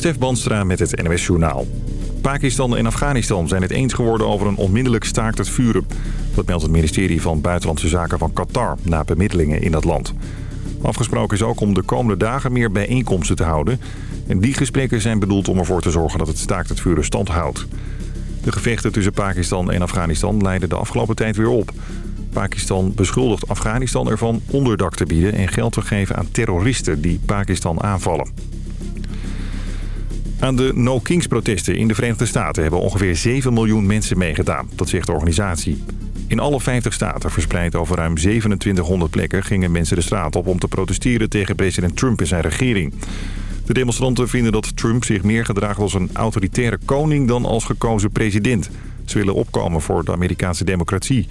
Stef Banstra met het NWS Journaal. Pakistan en Afghanistan zijn het eens geworden over een onmiddellijk staakt het vuren. Dat meldt het ministerie van Buitenlandse Zaken van Qatar na bemiddelingen in dat land. Afgesproken is ook om de komende dagen meer bijeenkomsten te houden. En die gesprekken zijn bedoeld om ervoor te zorgen dat het staakt het vuren stand houdt. De gevechten tussen Pakistan en Afghanistan leiden de afgelopen tijd weer op. Pakistan beschuldigt Afghanistan ervan onderdak te bieden en geld te geven aan terroristen die Pakistan aanvallen. Aan de No Kings protesten in de Verenigde Staten hebben ongeveer 7 miljoen mensen meegedaan. Dat zegt de organisatie. In alle 50 staten, verspreid over ruim 2700 plekken, gingen mensen de straat op om te protesteren tegen president Trump en zijn regering. De demonstranten vinden dat Trump zich meer gedraagt als een autoritaire koning dan als gekozen president. Ze willen opkomen voor de Amerikaanse democratie.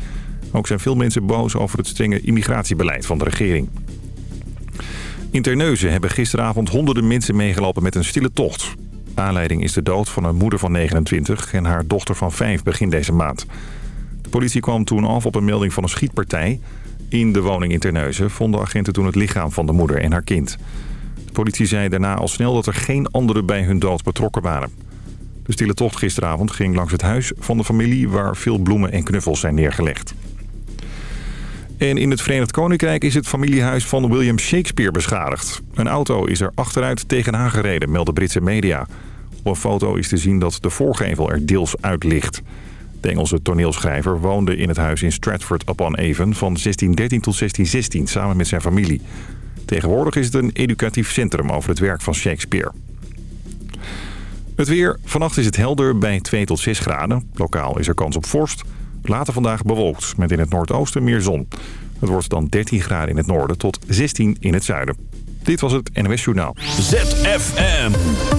Ook zijn veel mensen boos over het strenge immigratiebeleid van de regering. In Terneuzen hebben gisteravond honderden mensen meegelopen met een stille tocht. Aanleiding is de dood van een moeder van 29 en haar dochter van 5 begin deze maand. De politie kwam toen af op een melding van een schietpartij. In de woning in Terneuzen vonden agenten toen het lichaam van de moeder en haar kind. De politie zei daarna al snel dat er geen anderen bij hun dood betrokken waren. De stille tocht gisteravond ging langs het huis van de familie... waar veel bloemen en knuffels zijn neergelegd. En in het Verenigd Koninkrijk is het familiehuis van William Shakespeare beschadigd. Een auto is er achteruit tegenaan gereden, melden Britse media. Op een foto is te zien dat de voorgevel er deels uit ligt. De Engelse toneelschrijver woonde in het huis in Stratford-upon-Avon van 1613 tot 1616 samen met zijn familie. Tegenwoordig is het een educatief centrum over het werk van Shakespeare. Het weer. Vannacht is het helder bij 2 tot 6 graden. Lokaal is er kans op vorst. Later vandaag bewolkt, met in het noordoosten meer zon. Het wordt dan 13 graden in het noorden tot 16 in het zuiden. Dit was het NOS Journaal. ZFM.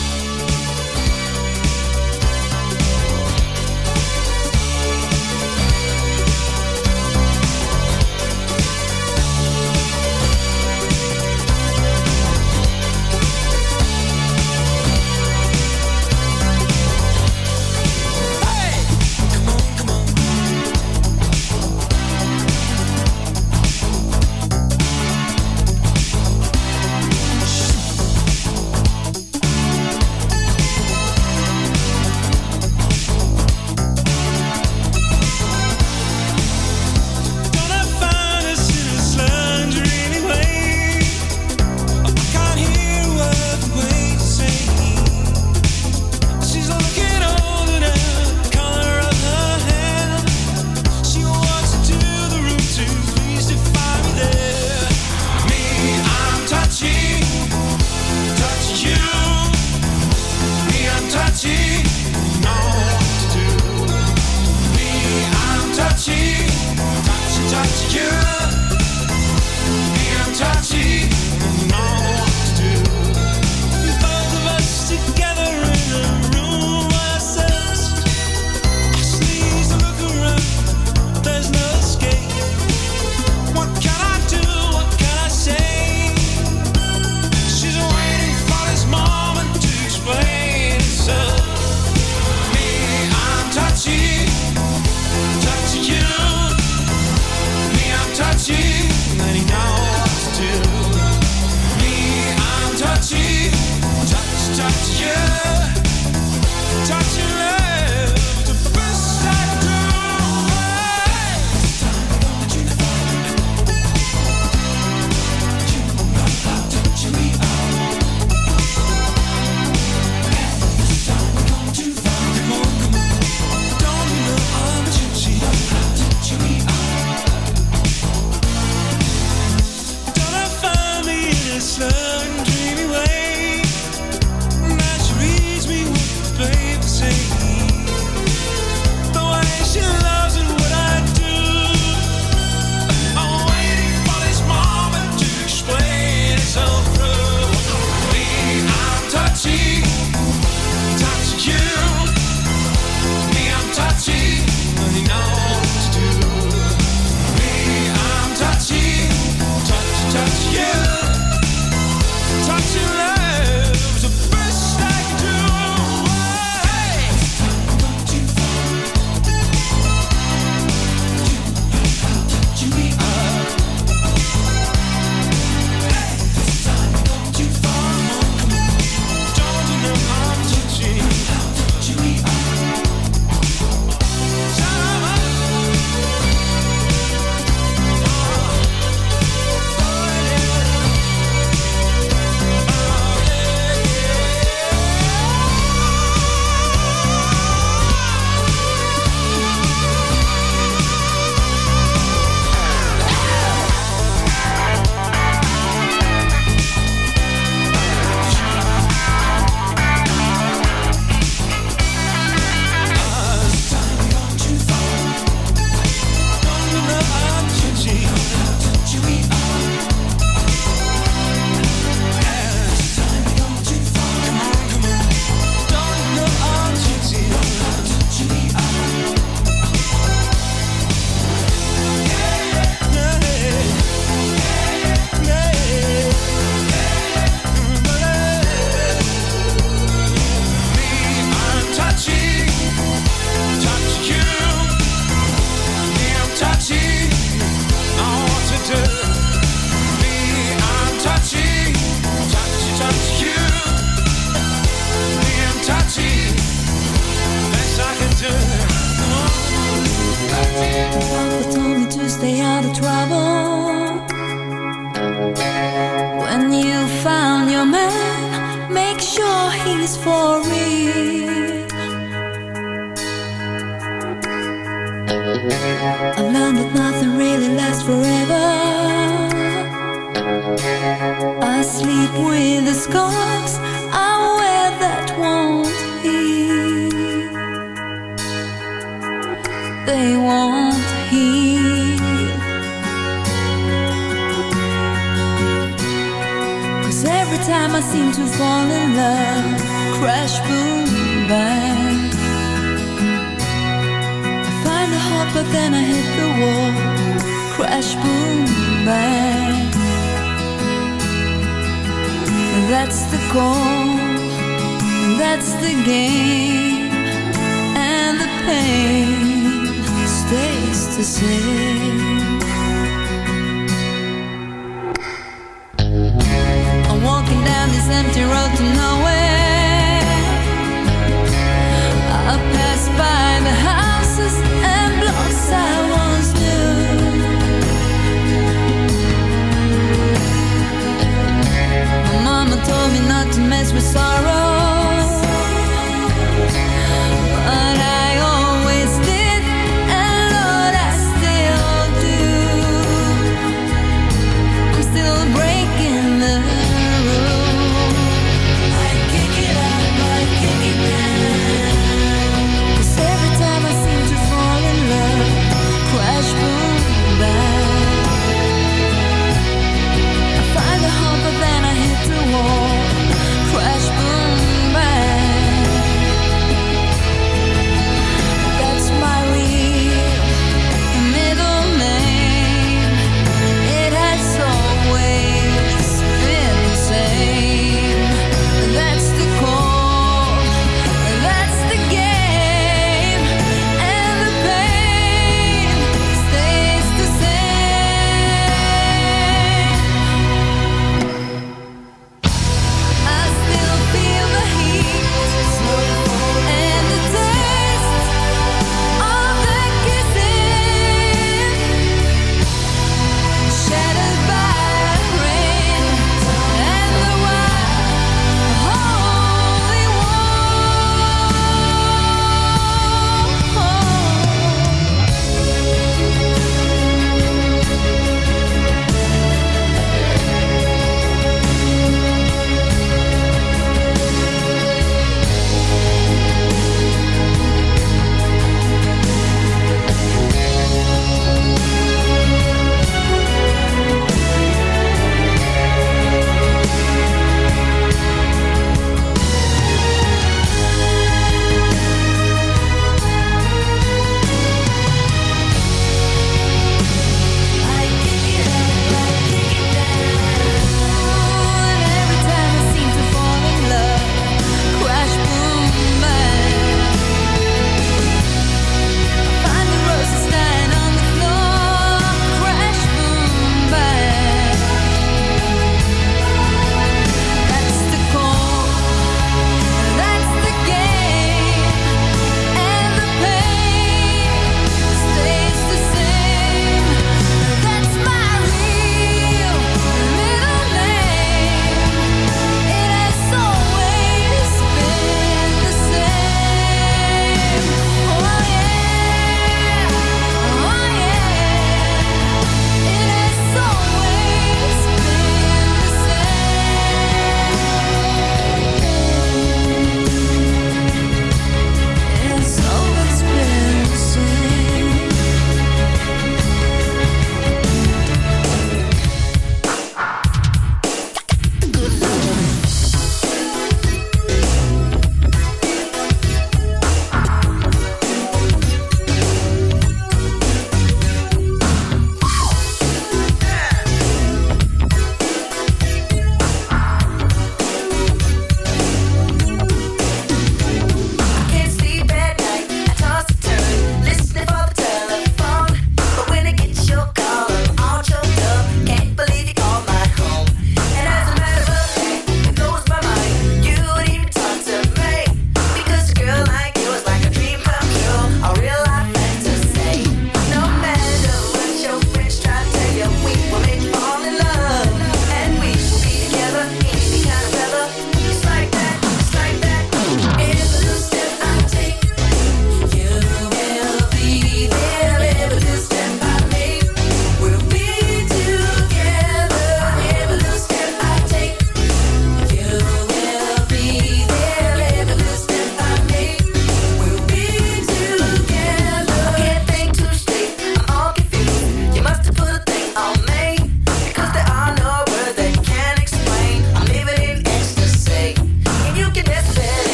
Stays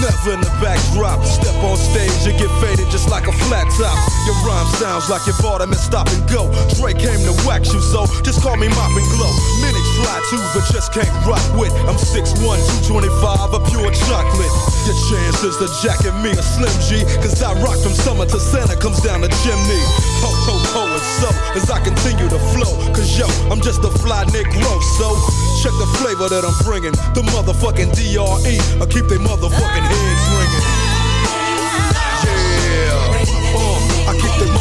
never in the backdrop. Step on stage, you get faded just like a flat top. Your rhyme sounds like you bought them and stop and go. Dre came to wax you, so just call me Mop and Glo. Many try to, but just can't rock with. I'm 6'1, 225, a pure chocolate. Your chances to jacket me a Slim G, cause I rock from summer to Santa comes down the chimney. Ho, ho, ho, and so, as I continue to flow, cause yo, I'm just a fly Negro, so check the flavor that I'm bringing. The motherfucking DRE, I keep they motherfucking heads ringing. Yeah, uh, I keep they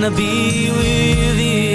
wanna be with you.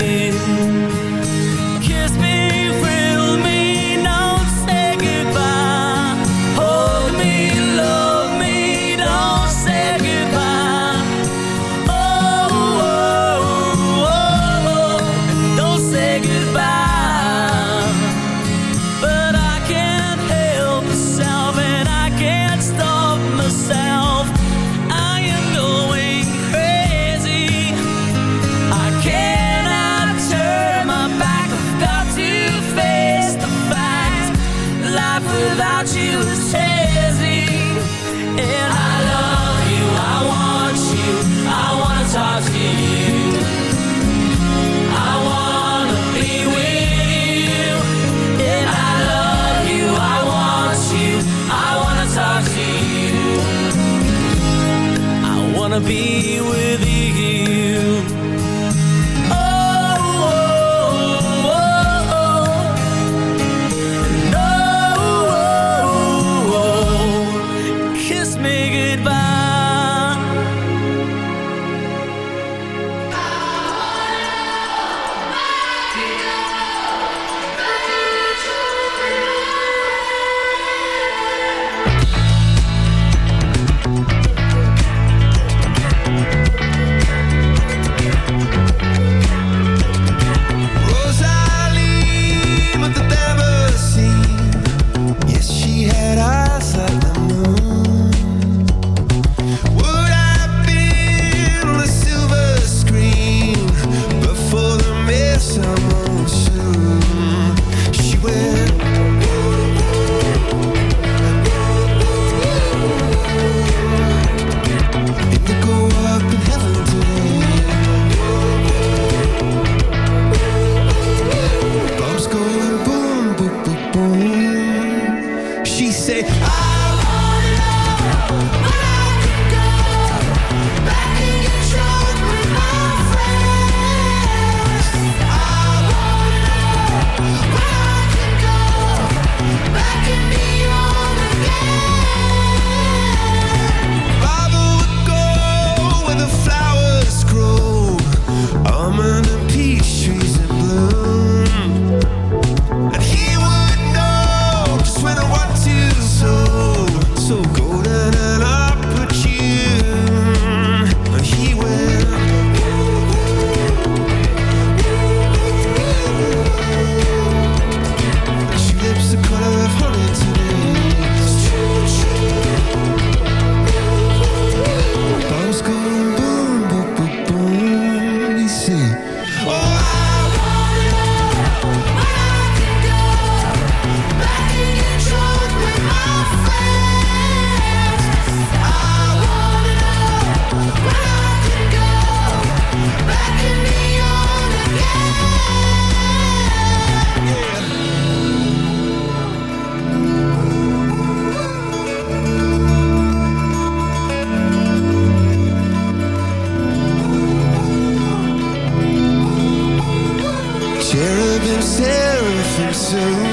to